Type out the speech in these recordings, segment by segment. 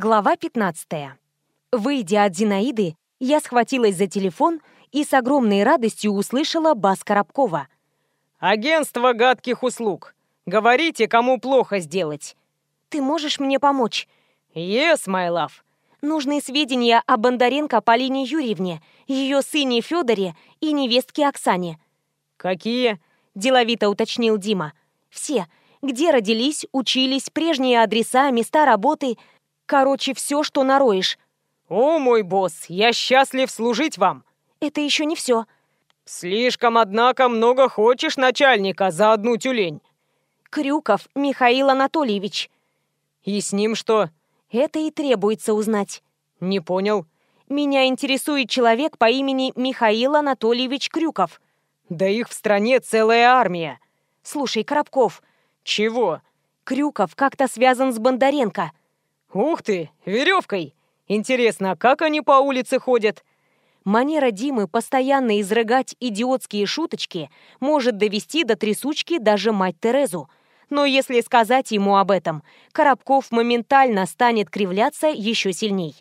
Глава 15. Выйдя от Зинаиды, я схватилась за телефон и с огромной радостью услышала бас Коробкова. «Агентство гадких услуг. Говорите, кому плохо сделать». «Ты можешь мне помочь?» «Yes, my love». Нужны сведения о Бондаренко Полине Юрьевне, ее сыне Федоре и невестке Оксане. «Какие?» – деловито уточнил Дима. «Все. Где родились, учились, прежние адреса, места работы – Короче, все, что нароешь. О, мой босс, я счастлив служить вам. Это еще не все. Слишком, однако, много хочешь начальника за одну тюлень. Крюков Михаил Анатольевич. И с ним что? Это и требуется узнать. Не понял. Меня интересует человек по имени Михаил Анатольевич Крюков. Да их в стране целая армия. Слушай, Коробков. Чего? Крюков как-то связан с Бондаренко. Ух ты, веревкой! Интересно, как они по улице ходят? Манера Димы постоянно изрыгать идиотские шуточки может довести до трясучки даже мать Терезу. Но если сказать ему об этом, Коробков моментально станет кривляться еще сильней.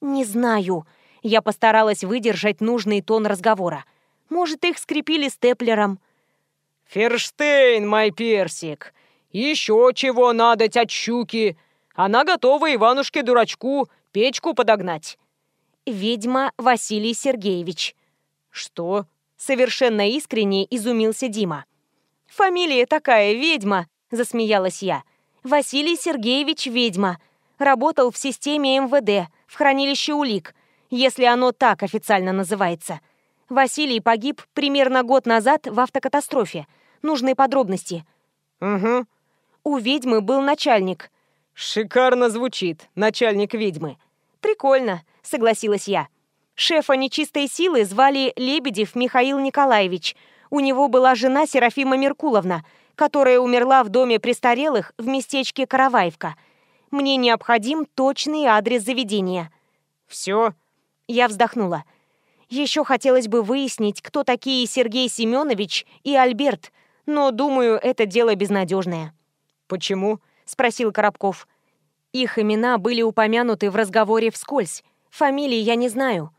«Не знаю». Я постаралась выдержать нужный тон разговора. Может, их скрепили степлером. «Ферштейн, мой персик! Еще чего надо от щуки!» Она готова Иванушке-дурачку печку подогнать». «Ведьма Василий Сергеевич». «Что?» — совершенно искренне изумился Дима. «Фамилия такая, ведьма», — засмеялась я. «Василий Сергеевич Ведьма. Работал в системе МВД, в хранилище улик, если оно так официально называется. Василий погиб примерно год назад в автокатастрофе. Нужны подробности». «Угу». У ведьмы был начальник, «Шикарно звучит, начальник ведьмы». «Прикольно», — согласилась я. Шефа нечистой силы звали Лебедев Михаил Николаевич. У него была жена Серафима Меркуловна, которая умерла в доме престарелых в местечке Караваевка. Мне необходим точный адрес заведения. «Все?» Я вздохнула. Еще хотелось бы выяснить, кто такие Сергей Семенович и Альберт, но, думаю, это дело безнадежное. «Почему?» — спросил Коробков. Их имена были упомянуты в разговоре вскользь. Фамилии я не знаю.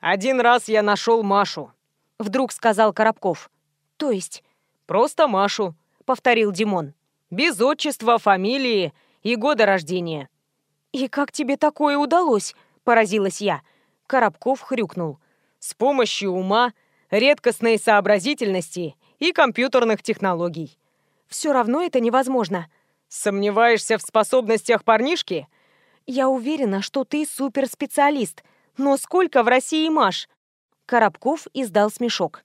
«Один раз я нашел Машу», — вдруг сказал Коробков. «То есть?» «Просто Машу», — повторил Димон. «Без отчества, фамилии и года рождения». «И как тебе такое удалось?» — поразилась я. Коробков хрюкнул. «С помощью ума, редкостной сообразительности и компьютерных технологий». «Все равно это невозможно», Сомневаешься в способностях парнишки? Я уверена, что ты суперспециалист. Но сколько в России Маш? Коробков издал смешок.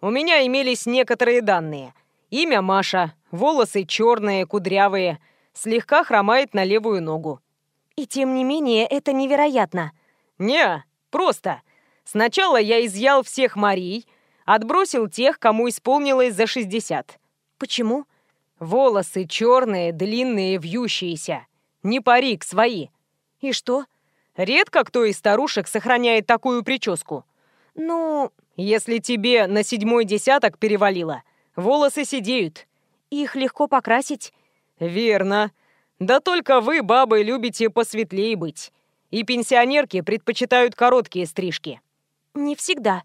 У меня имелись некоторые данные. Имя Маша, волосы черные, кудрявые, слегка хромает на левую ногу. И тем не менее, это невероятно. Не, просто. Сначала я изъял всех Марий, отбросил тех, кому исполнилось за 60. Почему? Волосы черные, длинные, вьющиеся. Не парик, свои. И что? Редко кто из старушек сохраняет такую прическу. Ну, если тебе на седьмой десяток перевалило, волосы сидеют. Их легко покрасить. Верно. Да только вы, бабы, любите посветлее быть. И пенсионерки предпочитают короткие стрижки. Не всегда.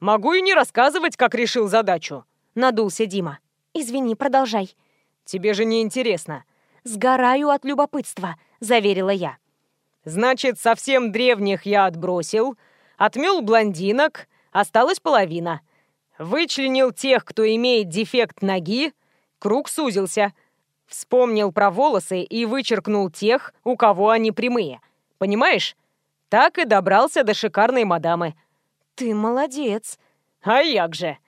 Могу и не рассказывать, как решил задачу. Надулся Дима. «Извини, продолжай». «Тебе же не интересно». «Сгораю от любопытства», — заверила я. «Значит, совсем древних я отбросил, отмел блондинок, осталась половина. Вычленил тех, кто имеет дефект ноги, круг сузился. Вспомнил про волосы и вычеркнул тех, у кого они прямые. Понимаешь? Так и добрался до шикарной мадамы». «Ты молодец». «А як же?»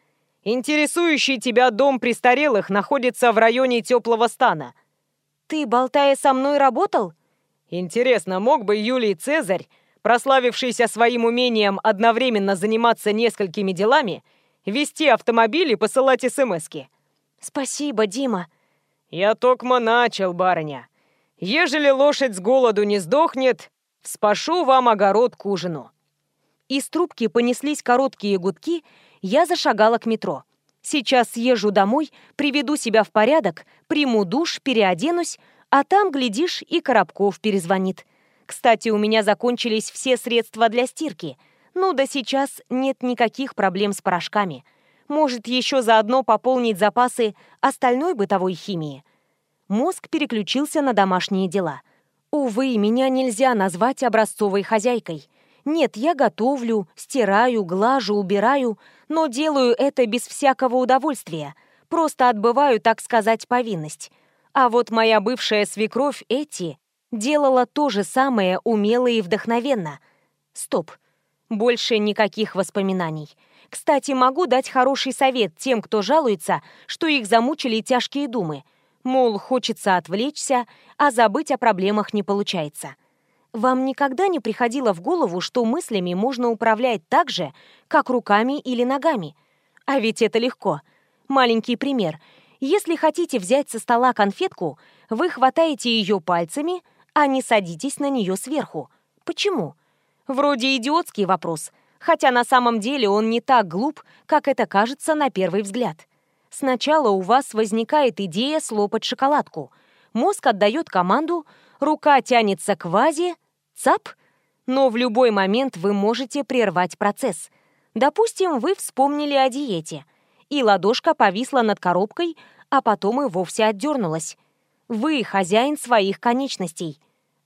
Интересующий тебя дом престарелых находится в районе теплого стана. Ты, болтая со мной, работал? Интересно, мог бы Юлий Цезарь, прославившийся своим умением одновременно заниматься несколькими делами, вести автомобиль и посылать СМСки? Спасибо, Дима. Я токмо начал, барыня. Ежели лошадь с голоду не сдохнет, вспашу вам огород к ужину. Из трубки понеслись короткие гудки, я зашагала к метро. Сейчас съезжу домой, приведу себя в порядок, приму душ, переоденусь, а там, глядишь, и Коробков перезвонит. Кстати, у меня закончились все средства для стирки. Ну да сейчас нет никаких проблем с порошками. Может, еще заодно пополнить запасы остальной бытовой химии. Мозг переключился на домашние дела. Увы, меня нельзя назвать образцовой хозяйкой. Нет, я готовлю, стираю, глажу, убираю, но делаю это без всякого удовольствия. Просто отбываю, так сказать, повинность. А вот моя бывшая свекровь Эти делала то же самое умело и вдохновенно. Стоп. Больше никаких воспоминаний. Кстати, могу дать хороший совет тем, кто жалуется, что их замучили тяжкие думы. Мол, хочется отвлечься, а забыть о проблемах не получается. Вам никогда не приходило в голову, что мыслями можно управлять так же, как руками или ногами? А ведь это легко. Маленький пример – если хотите взять со стола конфетку, вы хватаете ее пальцами, а не садитесь на нее сверху. Почему? Вроде идиотский вопрос, хотя на самом деле он не так глуп, как это кажется на первый взгляд. Сначала у вас возникает идея слопать шоколадку. Мозг отдает команду, рука тянется к вазе, цап, но в любой момент вы можете прервать процесс. Допустим, вы вспомнили о диете – и ладошка повисла над коробкой, а потом и вовсе отдернулась. Вы хозяин своих конечностей.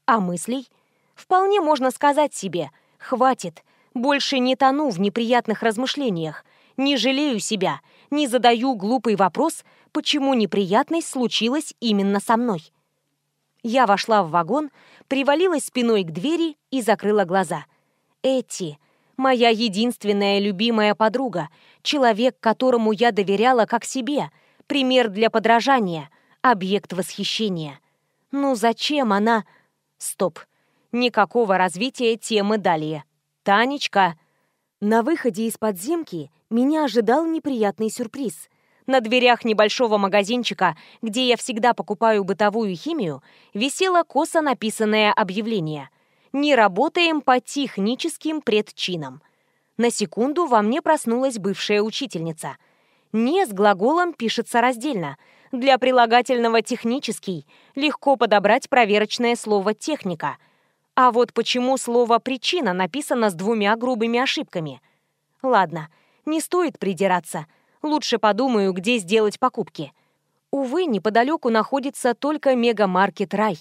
А мыслей? Вполне можно сказать себе «хватит», больше не тону в неприятных размышлениях, не жалею себя, не задаю глупый вопрос, почему неприятность случилась именно со мной. Я вошла в вагон, привалилась спиной к двери и закрыла глаза. Эти, моя единственная любимая подруга, человек, которому я доверяла как себе, пример для подражания, объект восхищения. Ну зачем она... Стоп. Никакого развития темы далее. Танечка. На выходе из подземки меня ожидал неприятный сюрприз. На дверях небольшого магазинчика, где я всегда покупаю бытовую химию, висело косо написанное объявление «Не работаем по техническим предчинам». На секунду во мне проснулась бывшая учительница. «Не» с глаголом пишется раздельно. Для прилагательного «технический» легко подобрать проверочное слово «техника». А вот почему слово «причина» написано с двумя грубыми ошибками? Ладно, не стоит придираться. Лучше подумаю, где сделать покупки. Увы, неподалеку находится только мегамаркет «Рай».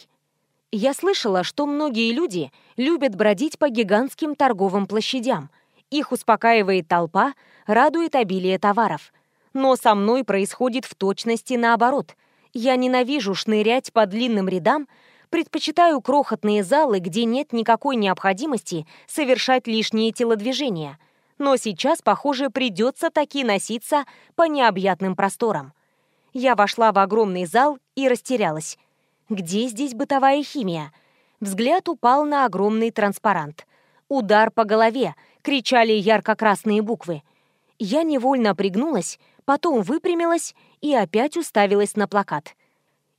Я слышала, что многие люди любят бродить по гигантским торговым площадям – их успокаивает толпа, радует обилие товаров. Но со мной происходит в точности наоборот. Я ненавижу шнырять по длинным рядам, предпочитаю крохотные залы, где нет никакой необходимости совершать лишние телодвижения. Но сейчас, похоже, придется таки носиться по необъятным просторам. Я вошла в огромный зал и растерялась. Где здесь бытовая химия? Взгляд упал на огромный транспарант. Удар по голове — кричали ярко-красные буквы. Я невольно пригнулась, потом выпрямилась и опять уставилась на плакат.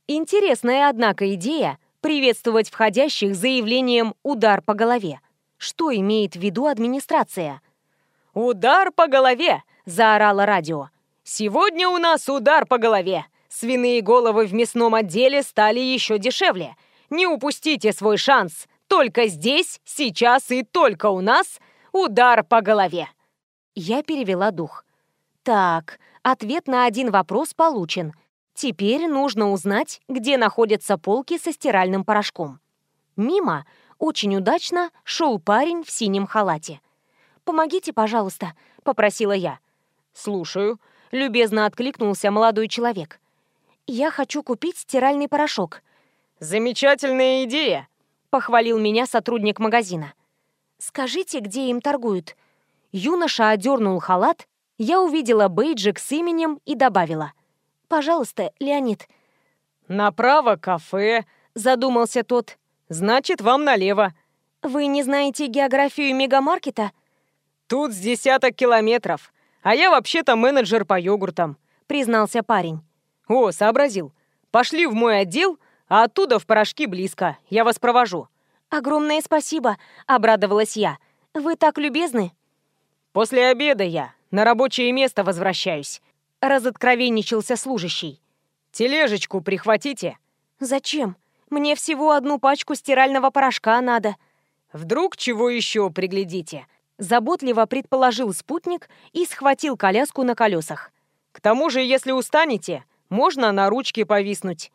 Интересная, однако, идея приветствовать входящих заявлением «удар по голове». Что имеет в виду администрация? «Удар по голове!» – заорало радио. «Сегодня у нас удар по голове! Свиные головы в мясном отделе стали еще дешевле. Не упустите свой шанс! Только здесь, сейчас и только у нас Удар по голове!» Я перевела дух. «Так, ответ на один вопрос получен. Теперь нужно узнать, где находятся полки со стиральным порошком». Мимо, очень удачно, шел парень в синем халате. «Помогите, пожалуйста», — попросила я. «Слушаю», — любезно откликнулся молодой человек. «Я хочу купить стиральный порошок». «Замечательная идея», — похвалил меня сотрудник магазина. «Скажите, где им торгуют?» Юноша одернул халат, я увидела бейджик с именем и добавила. «Пожалуйста, Леонид». «Направо кафе», — задумался тот. «Значит, вам налево». «Вы не знаете географию мегамаркета?» «Тут с десяток километров, а я вообще-то менеджер по йогуртам», — признался парень. «О, сообразил. Пошли в мой отдел, а оттуда в порошки близко. Я вас провожу». «Огромное спасибо», — обрадовалась я. «Вы так любезны». «После обеда я на рабочее место возвращаюсь», — разоткровенничался служащий. «Тележечку прихватите». «Зачем?» Мне всего одну пачку стирального порошка надо». «Вдруг чего еще приглядите?» Заботливо предположил спутник и схватил коляску на колесах. «К тому же, если устанете, можно на ручке повиснуть».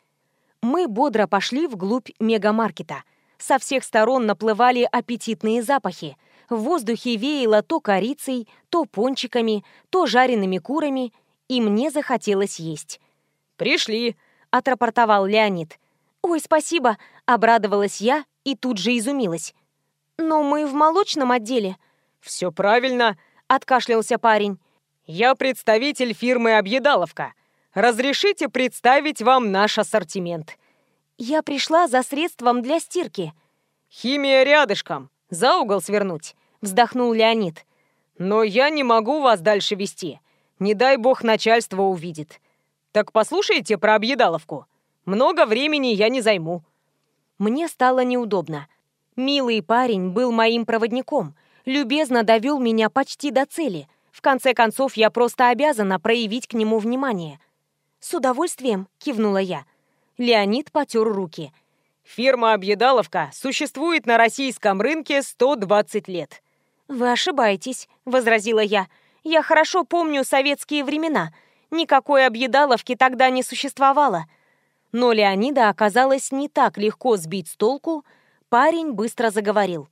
Мы бодро пошли вглубь мегамаркета. Со всех сторон наплывали аппетитные запахи. В воздухе веяло то корицей, то пончиками, то жареными курами, и мне захотелось есть. «Пришли», — отрапортовал Леонид. «Ой, спасибо», — обрадовалась я и тут же изумилась. «Но мы в молочном отделе». «Все правильно», — откашлялся парень. «Я представитель фирмы «Объедаловка». Разрешите представить вам наш ассортимент». «Я пришла за средством для стирки». «Химия рядышком. За угол свернуть», — вздохнул Леонид. «Но я не могу вас дальше вести. Не дай бог начальство увидит. Так послушайте про объедаловку. Много времени я не займу». Мне стало неудобно. Милый парень был моим проводником, любезно довел меня почти до цели. В конце концов, я просто обязана проявить к нему внимание. «С удовольствием», — кивнула я. Леонид потер руки. «Фирма «Объедаловка» существует на российском рынке 120 лет». «Вы ошибаетесь», — возразила я. «Я хорошо помню советские времена. Никакой объедаловки тогда не существовало». Но Леонида оказалось не так легко сбить с толку. Парень быстро заговорил.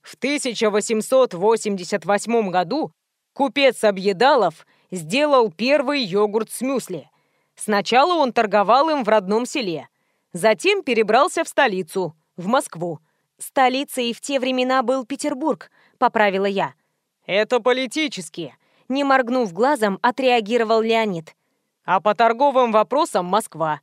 В 1888 году купец Объедалов сделал первый йогурт с мюсли. Сначала он торговал им в родном селе. Затем перебрался в столицу, в Москву. Столицей в те времена был Петербург, поправила я. Это политически. Не моргнув глазом, отреагировал Леонид. А по торговым вопросам Москва.